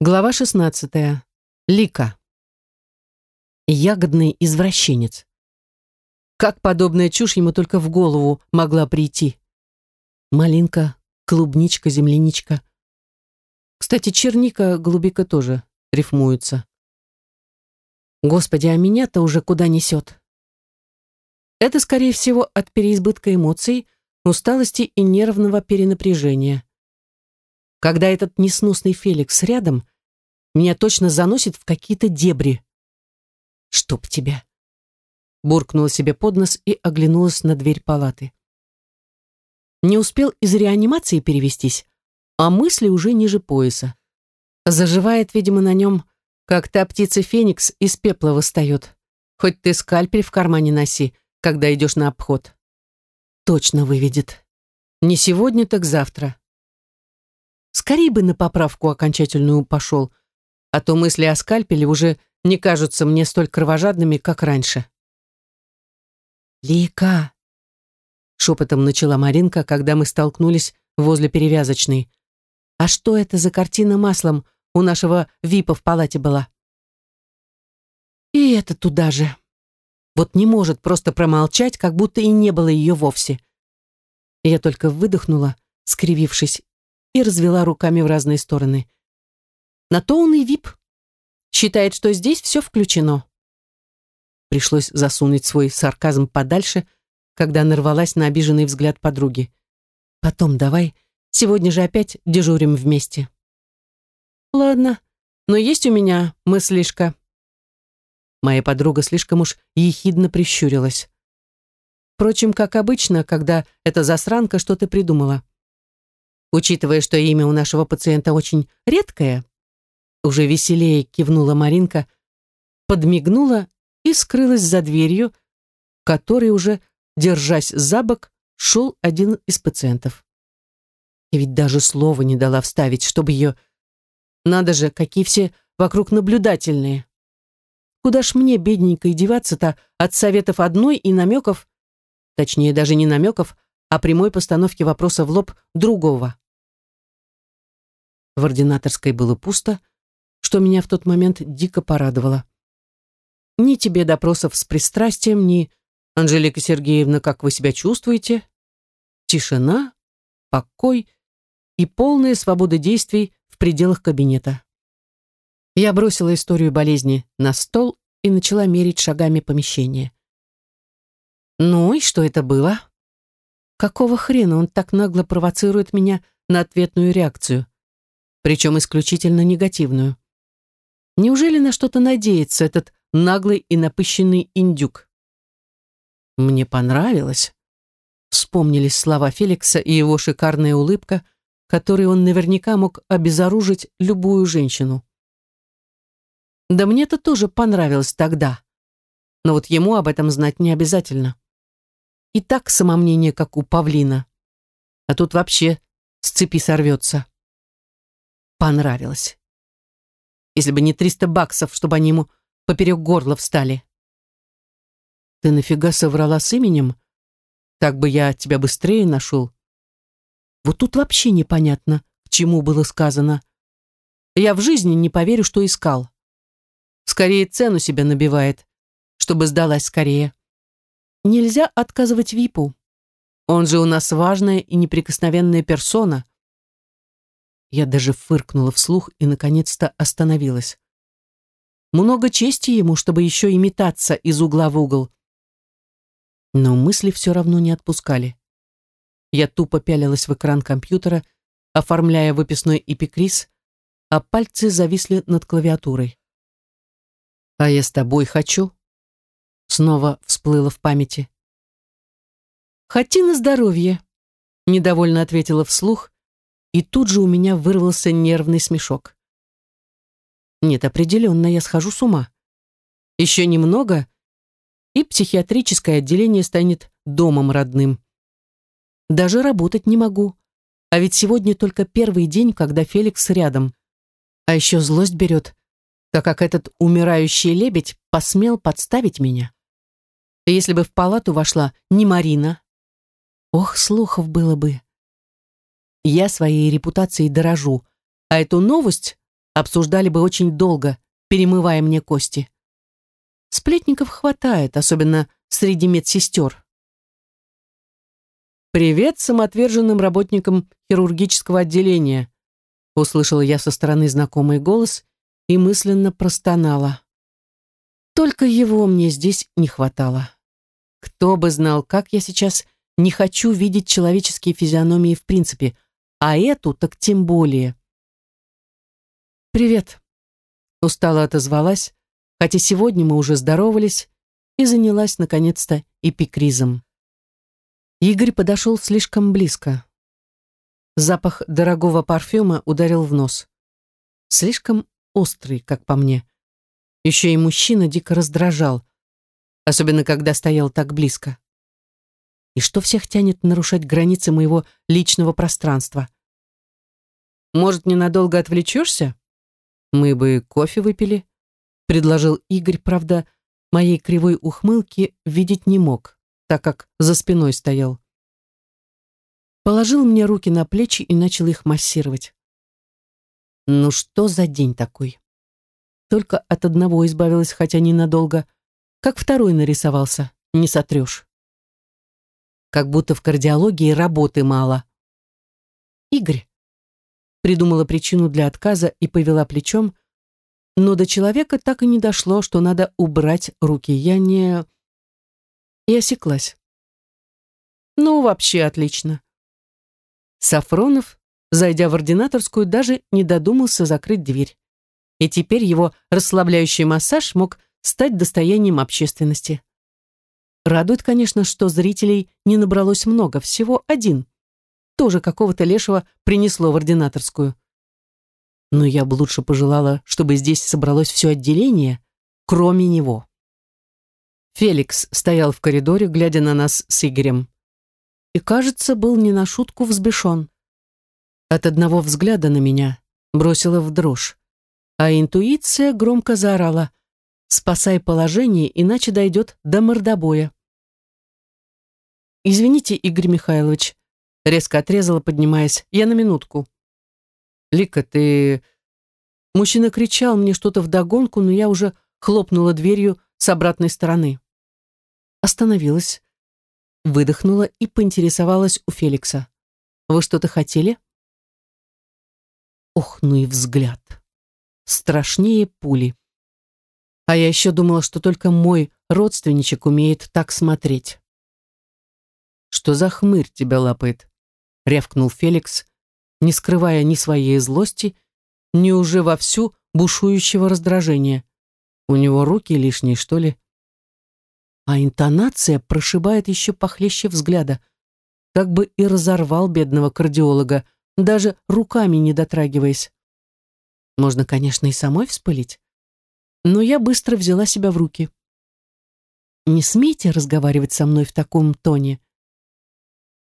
Глава 16. Лика. Ягодный извращенец. Как подобная чушь ему только в голову могла прийти? Малинка, клубничка, земляничка. Кстати, черника, голубика тоже рифмуются. Господи, а меня-то уже куда несет? Это, скорее всего, от переизбытка эмоций, усталости и нервного перенапряжения. Когда этот несносный Феликс рядом, меня точно заносит в какие-то дебри. «Чтоб тебя!» Буркнула себе под нос и оглянулась на дверь палаты. Не успел из реанимации перевестись, а мысли уже ниже пояса. Заживает, видимо, на нем, как та птица Феникс из пепла восстает. Хоть ты скальпель в кармане носи, когда идешь на обход. Точно выведет. Не сегодня, так завтра. Скорее бы на поправку окончательную пошел, а то мысли о скальпеле уже не кажутся мне столь кровожадными, как раньше. «Лика!» — шепотом начала Маринка, когда мы столкнулись возле перевязочной. «А что это за картина маслом у нашего ВИПа в палате была?» «И это туда же!» Вот не может просто промолчать, как будто и не было ее вовсе. Я только выдохнула, скривившись, и развела руками в разные стороны. На то он и вип. Считает, что здесь все включено. Пришлось засунуть свой сарказм подальше, когда нарвалась на обиженный взгляд подруги. Потом давай, сегодня же опять дежурим вместе. Ладно, но есть у меня мыслишка. Моя подруга слишком уж ехидно прищурилась. Впрочем, как обычно, когда эта засранка что-то придумала. Учитывая, что имя у нашего пациента очень редкое, уже веселее кивнула Маринка, подмигнула и скрылась за дверью, которой уже, держась за бок, шел один из пациентов. И ведь даже слова не дала вставить, чтобы ее... Надо же, какие все вокруг наблюдательные. Куда ж мне, бедненькой, деваться-то от советов одной и намеков, точнее, даже не намеков, а прямой постановки вопроса в лоб другого. В ординаторской было пусто, что меня в тот момент дико порадовало. Ни тебе допросов с пристрастием, ни «Анжелика Сергеевна, как вы себя чувствуете?» Тишина, покой и полная свобода действий в пределах кабинета. Я бросила историю болезни на стол и начала мерить шагами помещение. Ну и что это было? Какого хрена он так нагло провоцирует меня на ответную реакцию? Причем исключительно негативную. Неужели на что-то надеется этот наглый и напыщенный индюк? Мне понравилось. Вспомнились слова Феликса и его шикарная улыбка, которой он наверняка мог обезоружить любую женщину. Да мне-то тоже понравилось тогда. Но вот ему об этом знать не обязательно. И так самомнение, как у павлина. А тут вообще с цепи сорвется. Понравилось. Если бы не триста баксов, чтобы они ему поперек горла встали. Ты нафига соврала с именем? Так бы я тебя быстрее нашел. Вот тут вообще непонятно, к чему было сказано. Я в жизни не поверю, что искал. Скорее цену себе набивает, чтобы сдалась скорее. Нельзя отказывать Випу. Он же у нас важная и неприкосновенная персона. Я даже фыркнула вслух и, наконец-то, остановилась. Много чести ему, чтобы еще и метаться из угла в угол. Но мысли все равно не отпускали. Я тупо пялилась в экран компьютера, оформляя выписной эпикриз, а пальцы зависли над клавиатурой. «А я с тобой хочу», снова всплыло в памяти. «Хоти на здоровье», — недовольно ответила вслух, и тут же у меня вырвался нервный смешок. Нет, определенно я схожу с ума. Еще немного, и психиатрическое отделение станет домом родным. Даже работать не могу. А ведь сегодня только первый день, когда Феликс рядом. А еще злость берет, так как этот умирающий лебедь посмел подставить меня. Если бы в палату вошла не Марина. Ох, слухов было бы. Я своей репутацией дорожу, а эту новость обсуждали бы очень долго, перемывая мне кости. Сплетников хватает, особенно среди медсестер. «Привет самоотверженным работникам хирургического отделения», услышала я со стороны знакомый голос и мысленно простонала. Только его мне здесь не хватало. Кто бы знал, как я сейчас не хочу видеть человеческие физиономии в принципе, а эту так тем более. «Привет», — устало отозвалась, хотя сегодня мы уже здоровались и занялась, наконец-то, эпикризом. Игорь подошел слишком близко. Запах дорогого парфюма ударил в нос. Слишком острый, как по мне. Еще и мужчина дико раздражал, особенно когда стоял так близко. И что всех тянет нарушать границы моего личного пространства? Может, ненадолго отвлечешься? Мы бы кофе выпили, предложил Игорь, правда, моей кривой ухмылки видеть не мог, так как за спиной стоял. Положил мне руки на плечи и начал их массировать. Ну что за день такой? Только от одного избавилась, хотя ненадолго. Как второй нарисовался, не сотрешь. Как будто в кардиологии работы мало. Игорь придумала причину для отказа и повела плечом, но до человека так и не дошло, что надо убрать руки. Я не... И осеклась. Ну, вообще отлично. Сафронов, зайдя в ординаторскую, даже не додумался закрыть дверь и теперь его расслабляющий массаж мог стать достоянием общественности. Радует, конечно, что зрителей не набралось много, всего один. Тоже какого-то лешего принесло в ординаторскую. Но я бы лучше пожелала, чтобы здесь собралось все отделение, кроме него. Феликс стоял в коридоре, глядя на нас с Игорем. И, кажется, был не на шутку взбешен. От одного взгляда на меня бросило в дрожь а интуиция громко заорала «Спасай положение, иначе дойдет до мордобоя». «Извините, Игорь Михайлович», — резко отрезала, поднимаясь, — «я на минутку». «Лика, ты...» Мужчина кричал мне что-то вдогонку, но я уже хлопнула дверью с обратной стороны. Остановилась, выдохнула и поинтересовалась у Феликса. «Вы что-то хотели?» Ох, ну и взгляд страшнее пули. А я еще думала, что только мой родственничек умеет так смотреть. «Что за хмырь тебя лапает?» — рявкнул Феликс, не скрывая ни своей злости, ни уже вовсю бушующего раздражения. У него руки лишние, что ли? А интонация прошибает еще похлеще взгляда, как бы и разорвал бедного кардиолога, даже руками не дотрагиваясь. Можно, конечно, и самой вспылить. Но я быстро взяла себя в руки. Не смейте разговаривать со мной в таком тоне.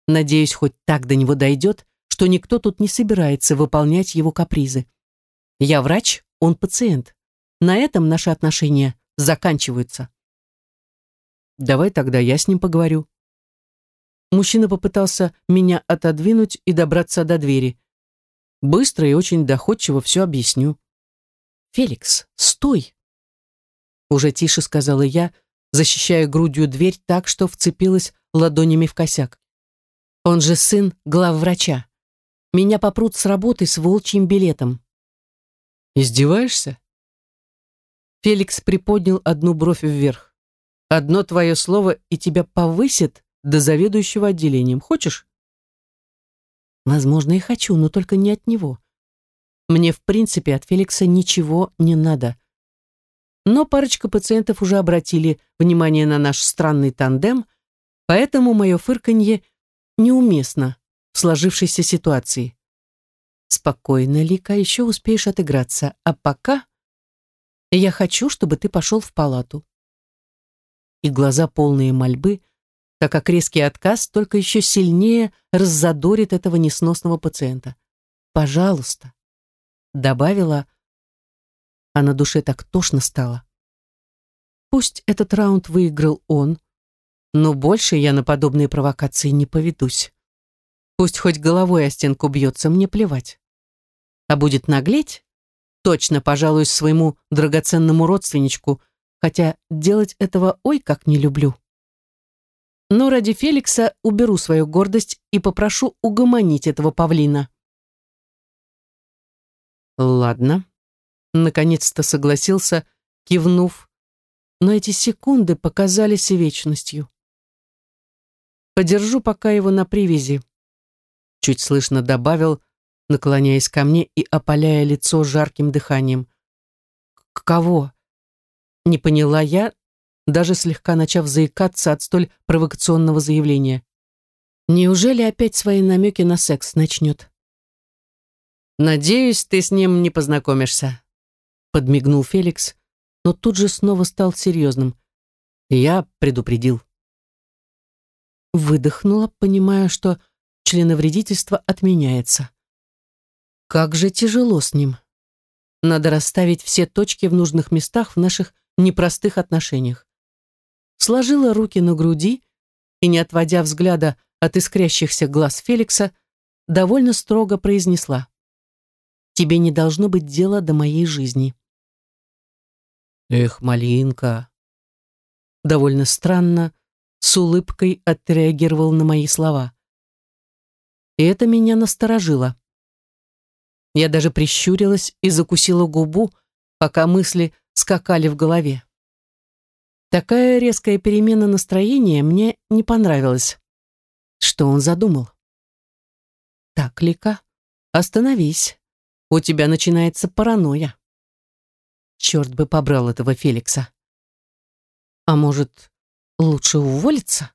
Надеюсь, хоть так до него дойдет, что никто тут не собирается выполнять его капризы. Я врач, он пациент. На этом наши отношения заканчиваются. Давай тогда я с ним поговорю. Мужчина попытался меня отодвинуть и добраться до двери. Быстро и очень доходчиво все объясню. «Феликс, стой!» Уже тише сказала я, защищая грудью дверь так, что вцепилась ладонями в косяк. Он же сын главврача. Меня попрут с работы с волчьим билетом. Издеваешься? Феликс приподнял одну бровь вверх. Одно твое слово, и тебя повысит до заведующего отделением. Хочешь? Возможно, и хочу, но только не от него. Мне, в принципе, от Феликса ничего не надо. Но парочка пациентов уже обратили внимание на наш странный тандем, поэтому мое фырканье неуместно в сложившейся ситуации. Спокойно, Лика, еще успеешь отыграться, а пока я хочу, чтобы ты пошел в палату. И глаза полные мольбы — так как резкий отказ только еще сильнее раззадорит этого несносного пациента. «Пожалуйста», — добавила, а на душе так тошно стало. Пусть этот раунд выиграл он, но больше я на подобные провокации не поведусь. Пусть хоть головой о стенку бьется, мне плевать. А будет наглеть, точно пожалуюсь своему драгоценному родственничку, хотя делать этого ой как не люблю. Но ради Феликса уберу свою гордость и попрошу угомонить этого павлина. Ладно. Наконец-то согласился, кивнув, но эти секунды показались вечностью. Подержу пока его на привязи. Чуть слышно добавил, наклоняясь ко мне и опаляя лицо жарким дыханием. «К кого?» Не поняла я, даже слегка начав заикаться от столь провокационного заявления. Неужели опять свои намеки на секс начнет? «Надеюсь, ты с ним не познакомишься», — подмигнул Феликс, но тут же снова стал серьезным. Я предупредил. Выдохнула, понимая, что членовредительство отменяется. Как же тяжело с ним. Надо расставить все точки в нужных местах в наших непростых отношениях. Сложила руки на груди и, не отводя взгляда от искрящихся глаз Феликса, довольно строго произнесла. «Тебе не должно быть дела до моей жизни». «Эх, малинка!» Довольно странно, с улыбкой отреагировал на мои слова. И это меня насторожило. Я даже прищурилась и закусила губу, пока мысли скакали в голове. Такая резкая перемена настроения мне не понравилась. Что он задумал? Так, Лика, остановись. У тебя начинается паранойя. Черт бы побрал этого Феликса. А может, лучше уволиться?